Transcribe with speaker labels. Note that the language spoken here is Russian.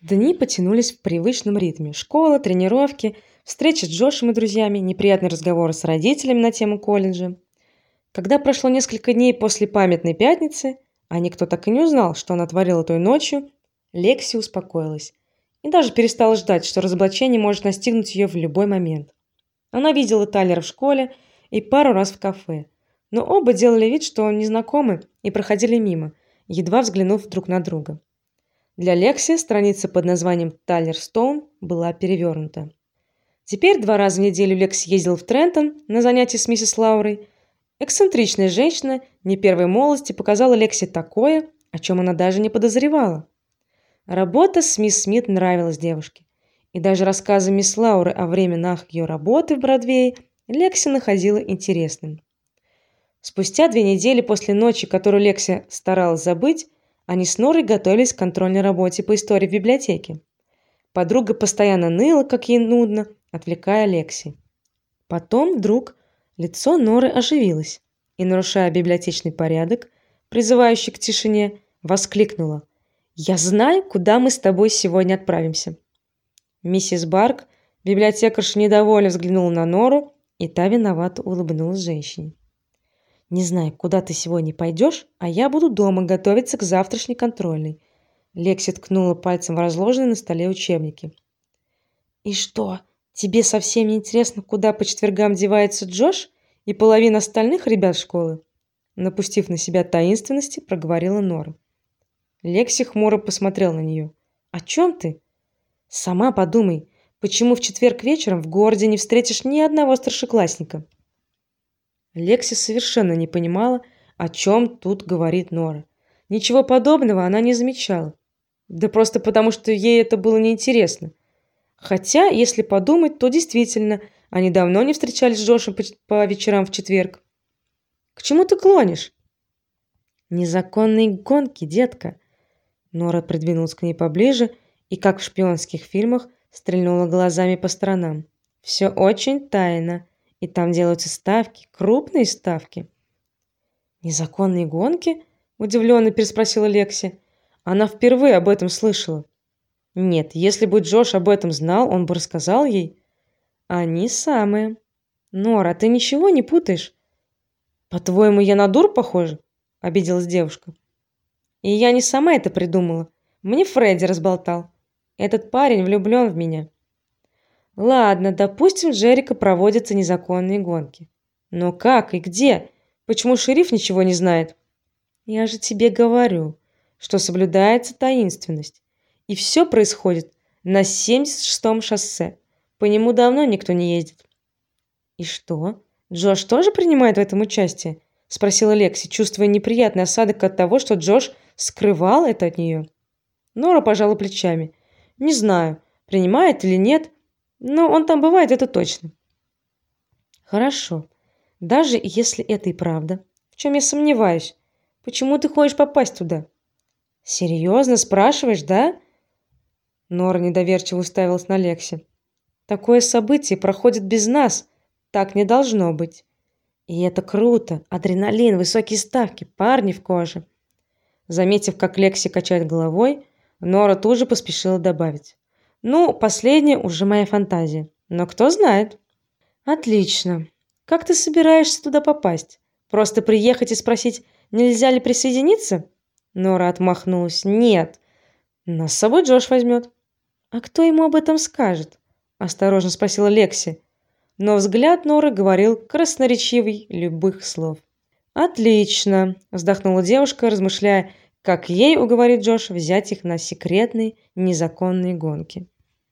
Speaker 1: Дни потянулись в привычном ритме: школа, тренировки, встречи с Джошем и друзьями, неприятные разговоры с родителями на тему колледжа. Когда прошло несколько дней после памятной пятницы, а никто так и не узнал, что она творила той ночью, Лекси успокоилась и даже перестала ждать, что разоблачение может настигнуть ее в любой момент. Она видела Тайлера в школе и пару раз в кафе, но оба делали вид, что незнакомы и проходили мимо, едва взглянув друг на друга. Для Лекси страница под названием Тайлер Стоун была перевернута. Теперь два раза в неделю Лекси ездила в Трентон на занятия с миссис Лаурой. Эксцентричная женщина не первой молодости показала Лекси такое, о чем она даже не подозревала. Работа с мисс Смит нравилась девушке, и даже рассказы мисс Лауры о временах ее работы в Бродвее Лекси находила интересным. Спустя две недели после ночи, которую Лекси старалась забыть, они с Норой готовились к контрольной работе по истории в библиотеке. Подруга постоянно ныла, как ей нудно, отвлекая Лекси. Потом вдруг лицо Норы оживилось, и нарушая библиотечный порядок, призывающий к тишине, воскликнула: "Я знаю, куда мы с тобой сегодня отправимся". Миссис Барк, библиотекарша недовольно взглянула на Нору, и та виновато улыбнулась женщине. Не знаю, куда ты сегодня пойдешь, а я буду дома готовиться к завтрашней контрольной. Лекси ткнула пальцем в разложенные на столе учебники. И что? Тебе совсем не интересно, куда по четвергам девается Джош и половина остальных ребят школы? Напустив на себя таинственности, проговорила Нора. Лекси хмуро посмотрел на нее. О чем ты? Сама подумай, почему в четверг вечером в городе не встретишь ни одного старшеклассника? Лекси совершенно не понимала, о чем тут говорит Нора. Ничего подобного она не замечала. Да просто потому, что ей это было неинтересно. Хотя, если подумать, то действительно, они давно не встречались с Джошем по, по вечерам в четверг. К чему ты клонишь? Незаконные гонки, детка. Нора придвинулась к ней поближе и, как в шпионских фильмах, стрельнула глазами по сторонам. Все очень тайно. И там делаются ставки, крупные ставки. Незаконные гонки? удивленно переспросила Лекси. Она впервые об этом слышала. Нет, если бы Джош об этом знал, он бы рассказал ей. Они самые. Нора, ты ничего не путаешь? По-твоему, я на дур похожа? обиделась девушка. И я не сама это придумала. Мне Фредди разболтал. Этот парень влюблен в меня. Ладно, допустим, Джерика проводятся незаконные гонки. Но как и где? Почему шериф ничего не знает? Я же тебе говорю, что соблюдается таинственность. И все происходит на 76-м шоссе. По нему давно никто не ездит. И что? Джош тоже принимает в этом участие? спросила Лекси, чувствуя неприятный осадок от того, что Джош скрывал это от нее. Нора пожала плечами. Не знаю, принимает или нет, но он там бывает, это точно. Хорошо. Даже если это и правда, в чем я сомневаюсь, почему ты хочешь попасть туда? Серьезно спрашиваешь, да? Нора недоверчиво уставилась на Лекси. Такое событие проходит без нас. Так не должно быть. И это круто. Адреналин, высокие ставки, парни в коже. Заметив, как Лекси качает головой, Нора тут же поспешила добавить: ну, последнее уже моя фантазия. Но кто знает. Отлично. Как ты собираешься туда попасть? Просто приехать и спросить, нельзя ли присоединиться? Нора отмахнулась. Нет. Нас с собой Джош возьмет. А кто ему об этом скажет? осторожно спросила Лекси. Но взгляд Норы говорил красноречивый любых слов. Отлично, вздохнула девушка, размышляя, как ей уговорить Джош взять их на секретные незаконные гонки.